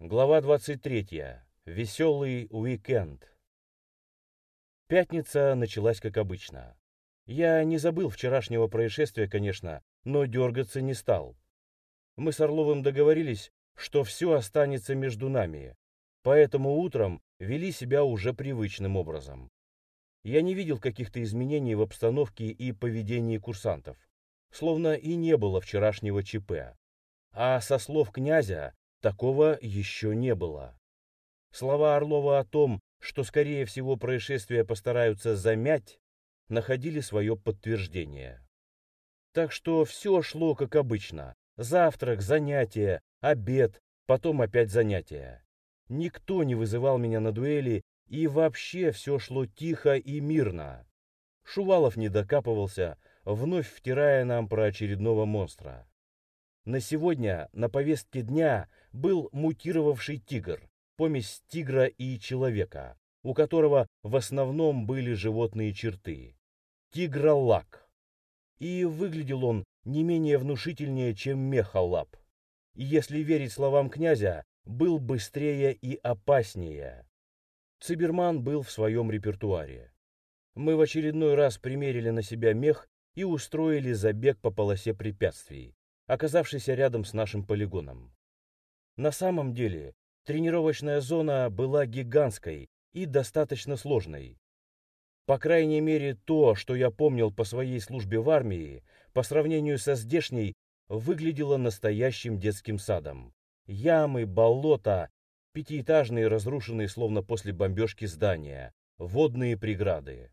Глава 23. Веселый уикенд. Пятница началась как обычно. Я не забыл вчерашнего происшествия, конечно, но дергаться не стал. Мы с Орловым договорились, что все останется между нами, поэтому утром вели себя уже привычным образом. Я не видел каких-то изменений в обстановке и поведении курсантов, словно и не было вчерашнего ЧП. А со слов князя Такого еще не было. Слова Орлова о том, что, скорее всего, происшествие постараются замять, находили свое подтверждение. Так что все шло как обычно. Завтрак, занятия, обед, потом опять занятия. Никто не вызывал меня на дуэли, и вообще все шло тихо и мирно. Шувалов не докапывался, вновь втирая нам про очередного монстра. На сегодня на повестке дня был мутировавший тигр, помесь тигра и человека, у которого в основном были животные черты. Тигролак. И выглядел он не менее внушительнее, чем мехалап. И если верить словам князя, был быстрее и опаснее. Циберман был в своем репертуаре. Мы в очередной раз примерили на себя мех и устроили забег по полосе препятствий оказавшийся рядом с нашим полигоном. На самом деле, тренировочная зона была гигантской и достаточно сложной. По крайней мере, то, что я помнил по своей службе в армии, по сравнению со здешней, выглядело настоящим детским садом. Ямы, болота, пятиэтажные разрушенные словно после бомбежки здания, водные преграды.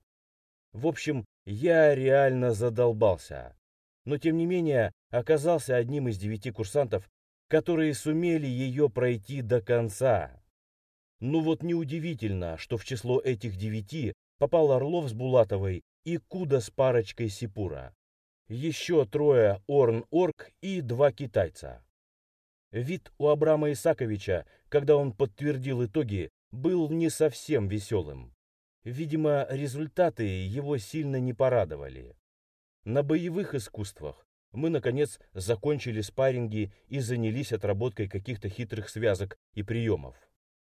В общем, я реально задолбался но тем не менее оказался одним из девяти курсантов, которые сумели ее пройти до конца. Ну вот неудивительно, что в число этих девяти попал Орлов с Булатовой и Куда с парочкой Сипура. Еще трое Орн-Орк и два китайца. Вид у Абрама Исаковича, когда он подтвердил итоги, был не совсем веселым. Видимо, результаты его сильно не порадовали. На боевых искусствах мы, наконец, закончили спарринги и занялись отработкой каких-то хитрых связок и приемов.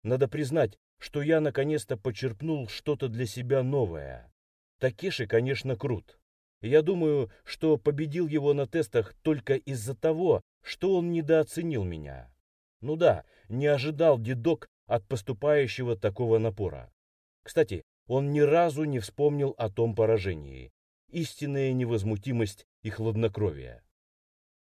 Надо признать, что я наконец-то почерпнул что-то для себя новое. Такеши, конечно, крут. Я думаю, что победил его на тестах только из-за того, что он недооценил меня. Ну да, не ожидал дедок от поступающего такого напора. Кстати, он ни разу не вспомнил о том поражении истинная невозмутимость и хладнокровие.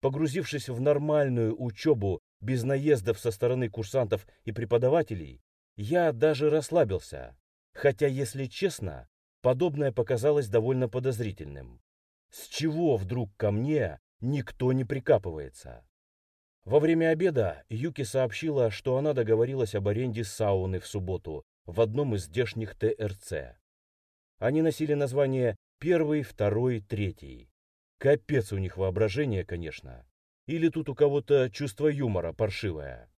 Погрузившись в нормальную учебу без наездов со стороны курсантов и преподавателей, я даже расслабился, хотя, если честно, подобное показалось довольно подозрительным. С чего вдруг ко мне никто не прикапывается? Во время обеда Юки сообщила, что она договорилась об аренде сауны в субботу в одном из здешних ТРЦ. Они носили название Первый, второй, третий. Капец у них воображение, конечно. Или тут у кого-то чувство юмора паршивое.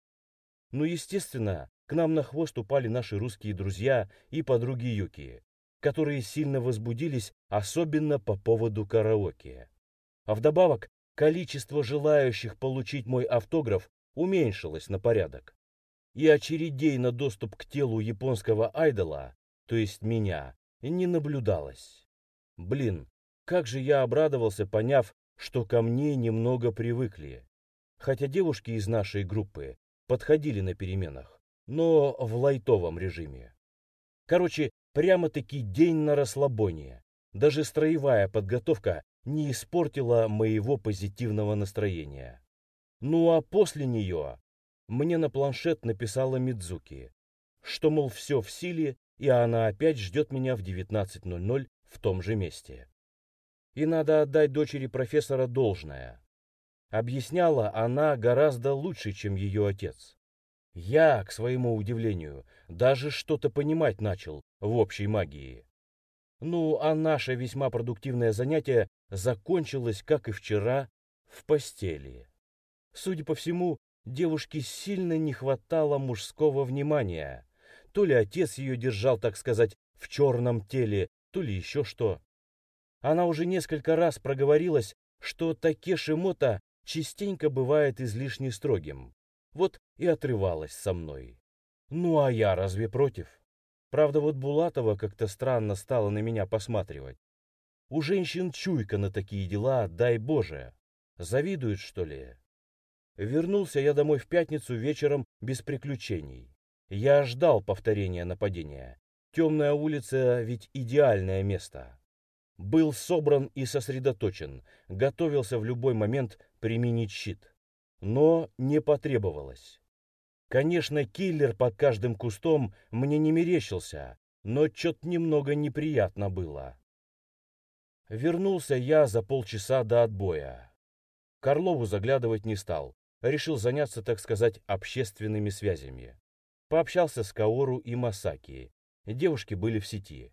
Ну, естественно, к нам на хвост упали наши русские друзья и подруги Юки, которые сильно возбудились, особенно по поводу караоке. А вдобавок, количество желающих получить мой автограф уменьшилось на порядок. И очередей на доступ к телу японского айдола, то есть меня, не наблюдалось. Блин, как же я обрадовался, поняв, что ко мне немного привыкли. Хотя девушки из нашей группы подходили на переменах, но в лайтовом режиме. Короче, прямо-таки день на расслабоне. Даже строевая подготовка не испортила моего позитивного настроения. Ну а после нее мне на планшет написала Мидзуки, что, мол, все в силе, и она опять ждет меня в 19.00 в том же месте. И надо отдать дочери профессора должное. Объясняла она гораздо лучше, чем ее отец. Я, к своему удивлению, даже что-то понимать начал в общей магии. Ну, а наше весьма продуктивное занятие закончилось, как и вчера, в постели. Судя по всему, девушке сильно не хватало мужского внимания. То ли отец ее держал, так сказать, в черном теле, то ли еще что. Она уже несколько раз проговорилась, что Такеши Мото частенько бывает излишне строгим. Вот и отрывалась со мной. Ну а я разве против? Правда, вот Булатова как-то странно стала на меня посматривать. У женщин чуйка на такие дела, дай Боже. Завидуют, что ли? Вернулся я домой в пятницу вечером без приключений. Я ждал повторения нападения. Темная улица ведь идеальное место. Был собран и сосредоточен, готовился в любой момент применить щит. Но не потребовалось. Конечно, киллер под каждым кустом мне не мерещился, но что-то немного неприятно было. Вернулся я за полчаса до отбоя. Карлову заглядывать не стал, решил заняться, так сказать, общественными связями. Пообщался с Каору и Масаки. Девушки были в сети.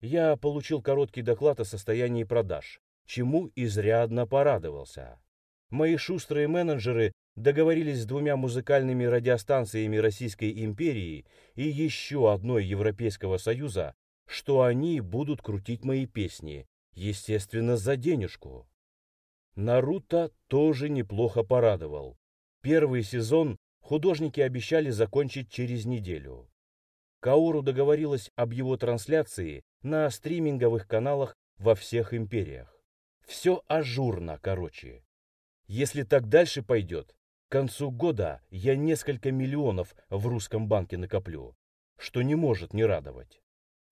Я получил короткий доклад о состоянии продаж, чему изрядно порадовался. Мои шустрые менеджеры договорились с двумя музыкальными радиостанциями Российской империи и еще одной Европейского Союза, что они будут крутить мои песни, естественно, за денежку. Наруто тоже неплохо порадовал. Первый сезон художники обещали закончить через неделю. Каору договорилась об его трансляции на стриминговых каналах во всех империях. Все ажурно, короче. Если так дальше пойдет, к концу года я несколько миллионов в русском банке накоплю, что не может не радовать.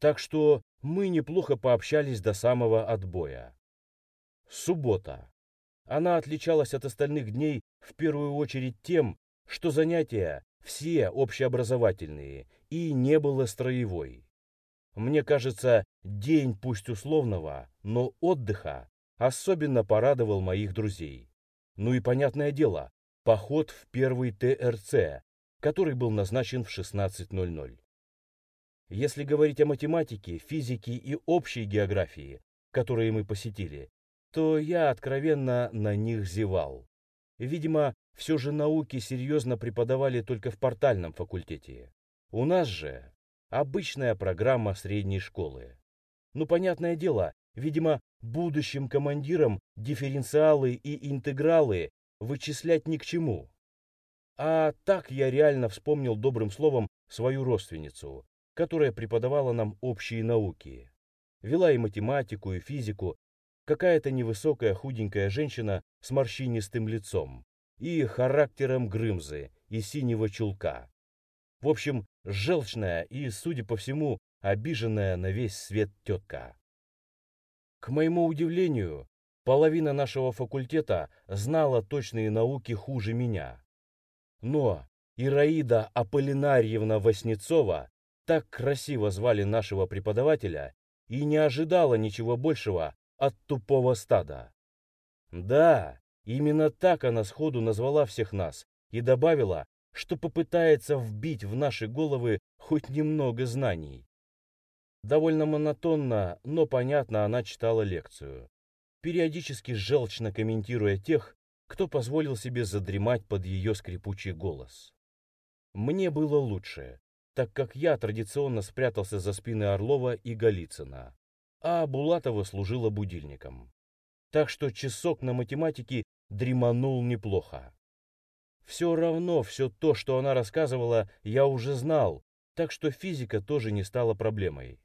Так что мы неплохо пообщались до самого отбоя. Суббота. Она отличалась от остальных дней в первую очередь тем, что занятия все общеобразовательные и не было строевой. Мне кажется, день пусть условного, но отдыха особенно порадовал моих друзей. Ну и понятное дело, поход в первый ТРЦ, который был назначен в 16.00. Если говорить о математике, физике и общей географии, которые мы посетили, то я откровенно на них зевал. Видимо, все же науки серьезно преподавали только в портальном факультете. У нас же обычная программа средней школы. Ну, понятное дело, видимо, будущим командирам дифференциалы и интегралы вычислять ни к чему. А так я реально вспомнил добрым словом свою родственницу, которая преподавала нам общие науки. Вела и математику, и физику, какая-то невысокая худенькая женщина с морщинистым лицом и характером Грымзы и синего чулка. В общем, желчная и, судя по всему, обиженная на весь свет тетка. К моему удивлению, половина нашего факультета знала точные науки хуже меня. Но Ираида Аполлинарьевна Васнецова, так красиво звали нашего преподавателя, и не ожидала ничего большего от тупого стада. Да, именно так она сходу назвала всех нас и добавила, что попытается вбить в наши головы хоть немного знаний. Довольно монотонно, но понятно она читала лекцию, периодически желчно комментируя тех, кто позволил себе задремать под ее скрипучий голос. Мне было лучше, так как я традиционно спрятался за спины Орлова и Голицына а Булатова служила будильником. Так что часок на математике дреманул неплохо. Все равно все то, что она рассказывала, я уже знал, так что физика тоже не стала проблемой.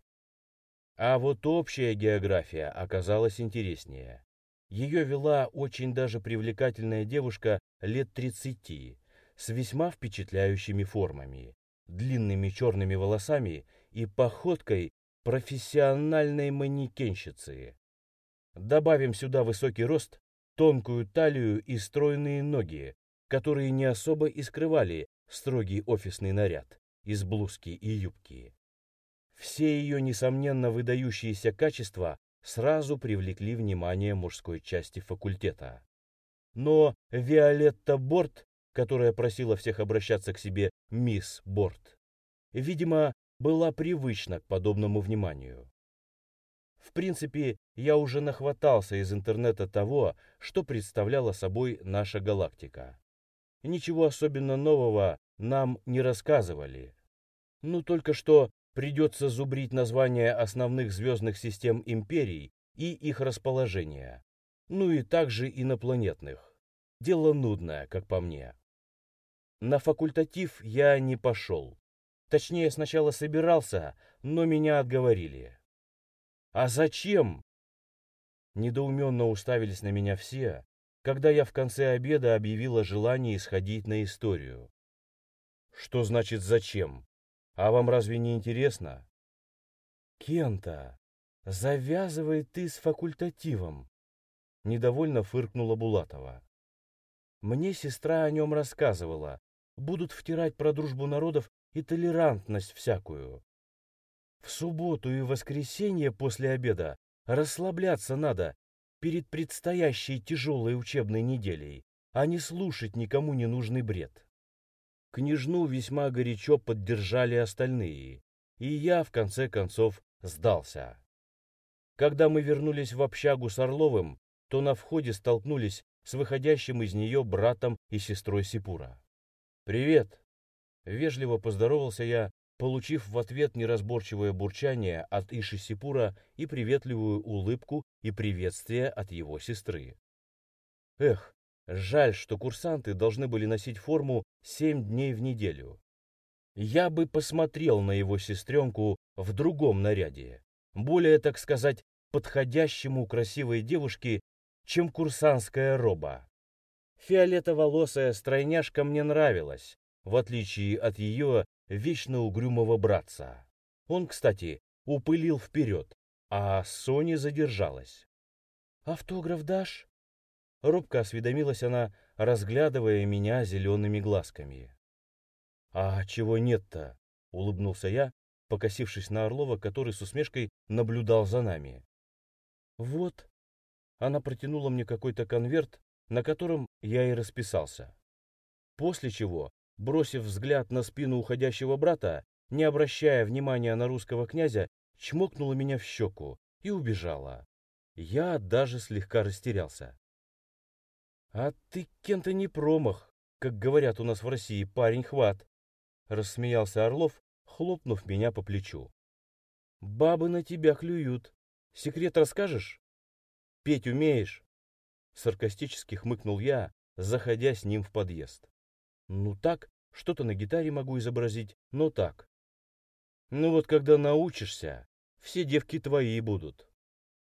А вот общая география оказалась интереснее. Ее вела очень даже привлекательная девушка лет 30, с весьма впечатляющими формами, длинными черными волосами и походкой, профессиональной манекенщицы. Добавим сюда высокий рост, тонкую талию и стройные ноги, которые не особо и скрывали строгий офисный наряд из блузки и юбки. Все ее, несомненно, выдающиеся качества сразу привлекли внимание мужской части факультета. Но Виолетта Борт, которая просила всех обращаться к себе мисс Борт, видимо, была привычна к подобному вниманию. В принципе, я уже нахватался из интернета того, что представляла собой наша галактика. Ничего особенно нового нам не рассказывали. Ну только что придется зубрить названия основных звездных систем империй и их расположение. Ну и также инопланетных. Дело нудное, как по мне. на факультатив я не пошел. Точнее, сначала собирался, но меня отговорили. «А зачем?» Недоуменно уставились на меня все, когда я в конце обеда объявила желание исходить на историю. «Что значит «зачем»? А вам разве не интересно?» «Кента, завязывай ты с факультативом!» Недовольно фыркнула Булатова. «Мне сестра о нем рассказывала. Будут втирать про дружбу народов и толерантность всякую. В субботу и воскресенье после обеда расслабляться надо перед предстоящей тяжелой учебной неделей, а не слушать никому не нужный бред. Княжну весьма горячо поддержали остальные, и я, в конце концов, сдался. Когда мы вернулись в общагу с Орловым, то на входе столкнулись с выходящим из нее братом и сестрой Сипура. «Привет!» Вежливо поздоровался я, получив в ответ неразборчивое бурчание от Иши Сипура и приветливую улыбку и приветствие от его сестры. Эх, жаль, что курсанты должны были носить форму семь дней в неделю. Я бы посмотрел на его сестренку в другом наряде, более, так сказать, подходящему красивой девушке, чем курсантская роба. Фиолетоволосая стройняшка мне нравилась, в отличие от ее вечно угрюмого братца. Он, кстати, упылил вперед, а Соня задержалась. «Автограф дашь?» Робко осведомилась она, разглядывая меня зелеными глазками. «А чего нет-то?» — улыбнулся я, покосившись на Орлова, который с усмешкой наблюдал за нами. «Вот». Она протянула мне какой-то конверт, на котором я и расписался. После чего бросив взгляд на спину уходящего брата, не обращая внимания на русского князя, чмокнула меня в щеку и убежала. Я даже слегка растерялся. «А ты, Кента, не промах, как говорят у нас в России, парень хват!» Рассмеялся Орлов, хлопнув меня по плечу. «Бабы на тебя клюют. Секрет расскажешь? Петь умеешь?» Саркастически хмыкнул я, заходя с ним в подъезд. Ну так, что-то на гитаре могу изобразить, но так. Ну вот когда научишься, все девки твои будут.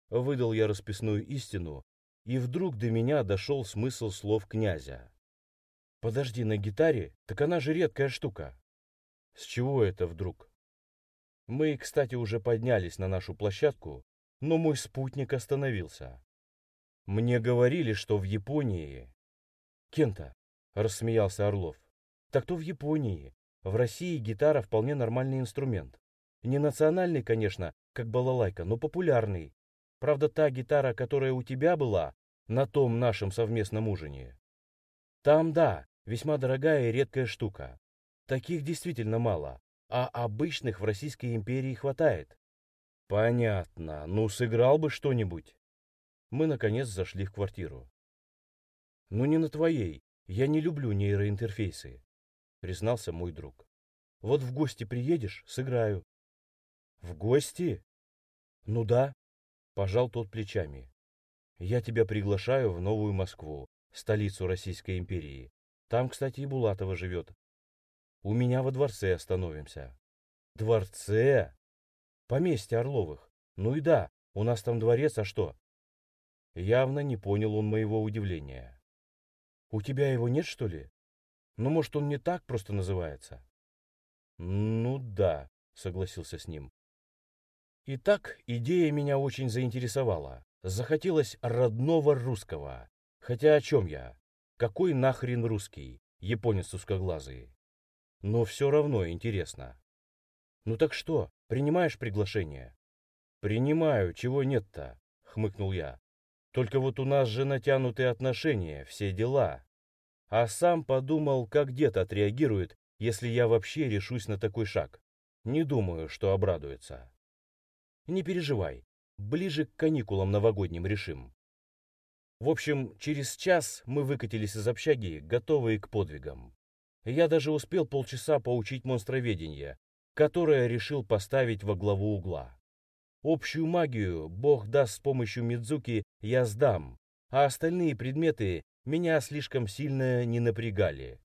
Выдал я расписную истину, и вдруг до меня дошел смысл слов князя. Подожди, на гитаре? Так она же редкая штука. С чего это вдруг? Мы, кстати, уже поднялись на нашу площадку, но мой спутник остановился. Мне говорили, что в Японии... Кента, — рассмеялся Орлов. «Так то в Японии. В России гитара вполне нормальный инструмент. Не национальный, конечно, как балалайка, но популярный. Правда, та гитара, которая у тебя была, на том нашем совместном ужине. Там, да, весьма дорогая и редкая штука. Таких действительно мало, а обычных в Российской империи хватает. Понятно. Ну, сыграл бы что-нибудь. Мы, наконец, зашли в квартиру. Ну, не на твоей, я не люблю нейроинтерфейсы, признался мой друг. Вот в гости приедешь, сыграю. В гости? Ну да, пожал тот плечами. Я тебя приглашаю в Новую Москву, столицу Российской империи. Там, кстати, и Булатова живет. У меня во дворце остановимся. Дворце? Поместье Орловых. Ну и да, у нас там дворец, а что? Явно не понял он моего удивления. У тебя его нет, что ли? Ну, может, он не так просто называется? Ну да, согласился с ним. Итак, идея меня очень заинтересовала. Захотелось родного русского. Хотя о чем я? Какой нахрен русский? Японец узкоглазый. Но все равно интересно. Ну так что, принимаешь приглашение? Принимаю, чего нет-то, хмыкнул я. Только вот у нас же натянутые отношения, все дела. А сам подумал, как дед отреагирует, если я вообще решусь на такой шаг. Не думаю, что обрадуется. Не переживай, ближе к каникулам новогодним решим. В общем, через час мы выкатились из общаги, готовые к подвигам. Я даже успел полчаса поучить монстроведение, которое решил поставить во главу угла. Общую магию, бог даст с помощью Мидзуки, я сдам, а остальные предметы меня слишком сильно не напрягали.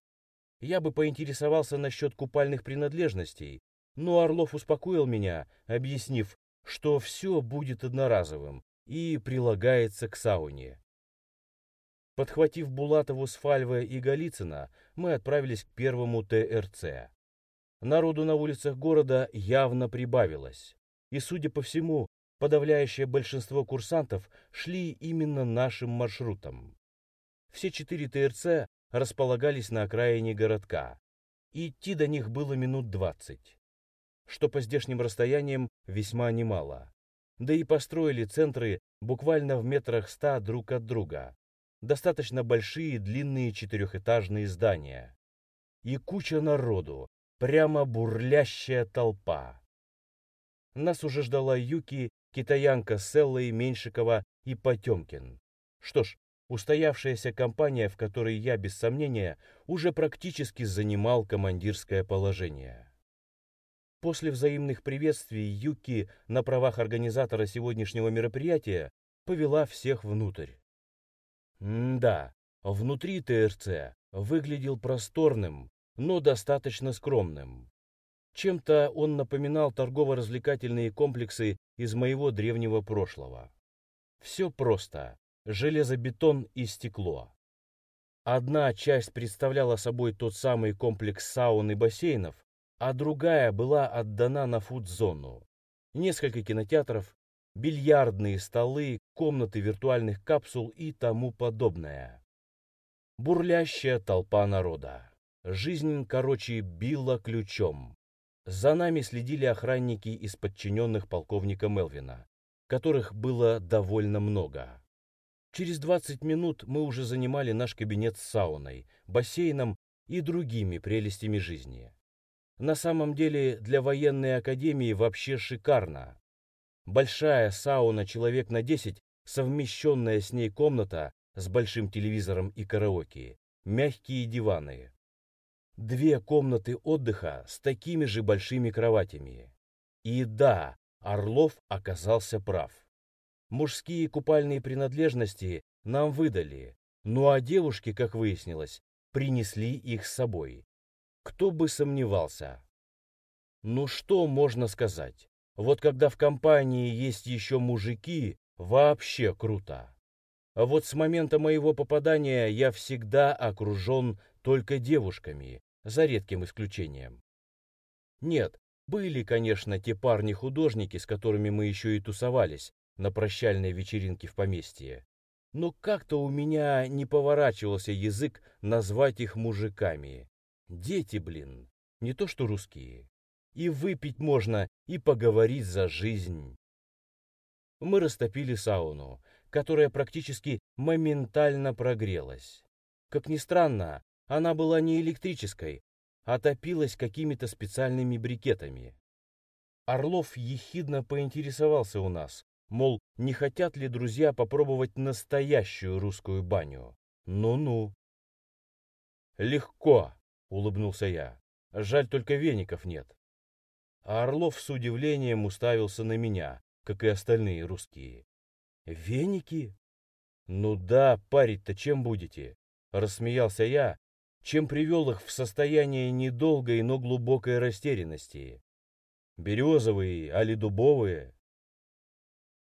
Я бы поинтересовался насчет купальных принадлежностей, но Орлов успокоил меня, объяснив, что все будет одноразовым и прилагается к сауне. Подхватив Булатову с Фальве и Голицына, мы отправились к первому ТРЦ. Народу на улицах города явно прибавилось, и, судя по всему, подавляющее большинство курсантов шли именно нашим маршрутом. Все четыре ТРЦ располагались на окраине городка. Идти до них было минут двадцать, что по здешним расстояниям весьма немало. Да и построили центры буквально в метрах ста друг от друга. Достаточно большие длинные четырехэтажные здания. И куча народу, прямо бурлящая толпа. Нас уже ждала Юки, китаянка Селла Меньшикова и Потемкин. Что ж, устоявшаяся компания, в которой я, без сомнения, уже практически занимал командирское положение. После взаимных приветствий Юки на правах организатора сегодняшнего мероприятия повела всех внутрь. М да, внутри ТРЦ выглядел просторным, но достаточно скромным. Чем-то он напоминал торгово-развлекательные комплексы из моего древнего прошлого. Все просто железобетон и стекло. Одна часть представляла собой тот самый комплекс саун и бассейнов, а другая была отдана на фуд-зону. Несколько кинотеатров, бильярдные столы, комнаты виртуальных капсул и тому подобное. Бурлящая толпа народа. Жизнь, короче, била ключом. За нами следили охранники из подчиненных полковника Мелвина, которых было довольно много. Через 20 минут мы уже занимали наш кабинет с сауной, бассейном и другими прелестями жизни. На самом деле для военной академии вообще шикарно. Большая сауна человек на 10, совмещенная с ней комната с большим телевизором и караоке, мягкие диваны. Две комнаты отдыха с такими же большими кроватями. И да, Орлов оказался прав. Мужские купальные принадлежности нам выдали, ну а девушки, как выяснилось, принесли их с собой. Кто бы сомневался. Ну что можно сказать? Вот когда в компании есть еще мужики, вообще круто. А вот с момента моего попадания я всегда окружен только девушками, за редким исключением. Нет, были, конечно, те парни-художники, с которыми мы еще и тусовались, на прощальной вечеринке в поместье. Но как-то у меня не поворачивался язык назвать их мужиками. Дети, блин, не то что русские. И выпить можно, и поговорить за жизнь. Мы растопили сауну, которая практически моментально прогрелась. Как ни странно, она была не электрической, а топилась какими-то специальными брикетами. Орлов ехидно поинтересовался у нас, Мол, не хотят ли друзья попробовать настоящую русскую баню? Ну-ну. Легко, улыбнулся я. Жаль, только веников нет. А Орлов с удивлением уставился на меня, как и остальные русские. Веники? Ну да, парить-то чем будете? Рассмеялся я, чем привел их в состояние недолгой, но глубокой растерянности. Березовые, али дубовые,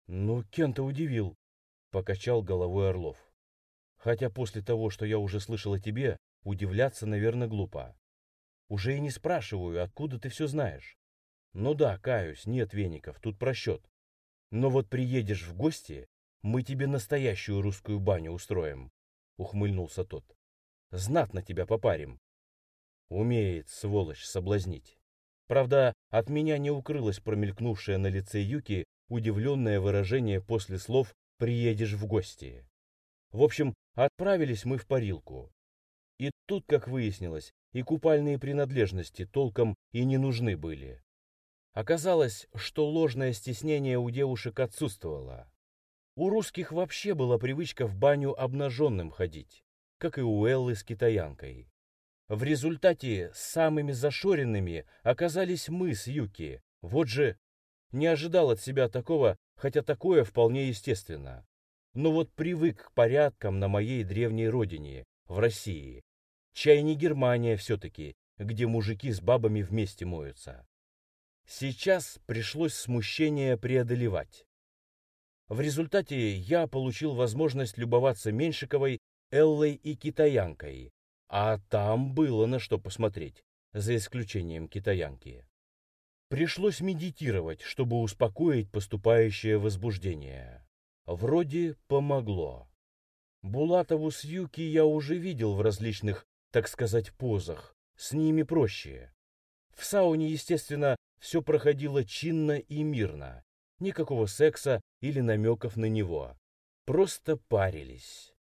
«Ну, Кента удивил», — покачал головой Орлов. «Хотя после того, что я уже слышал о тебе, удивляться, наверное, глупо. Уже и не спрашиваю, откуда ты все знаешь. Ну да, каюсь, нет веников, тут просчет. Но вот приедешь в гости, мы тебе настоящую русскую баню устроим», — ухмыльнулся тот. «Знатно тебя попарим». Умеет, сволочь, соблазнить. Правда, от меня не укрылось промелькнувшее на лице Юки удивленное выражение после слов «приедешь в гости». В общем, отправились мы в парилку. И тут, как выяснилось, и купальные принадлежности толком и не нужны были. Оказалось, что ложное стеснение у девушек отсутствовало. У русских вообще была привычка в баню обнаженным ходить, как и у Эллы с китаянкой. В результате самыми зашоренными оказались мы с Юки. Вот же не ожидал от себя такого, хотя такое вполне естественно. Но вот привык к порядкам на моей древней родине, в России. Чай не Германия все-таки, где мужики с бабами вместе моются. Сейчас пришлось смущение преодолевать. В результате я получил возможность любоваться Меньшиковой, Эллой и китаянкой, а там было на что посмотреть, за исключением китаянки. Пришлось медитировать, чтобы успокоить поступающее возбуждение. Вроде помогло. Булатову с Юки я уже видел в различных, так сказать, позах. С ними проще. В сауне, естественно, все проходило чинно и мирно. Никакого секса или намеков на него. Просто парились.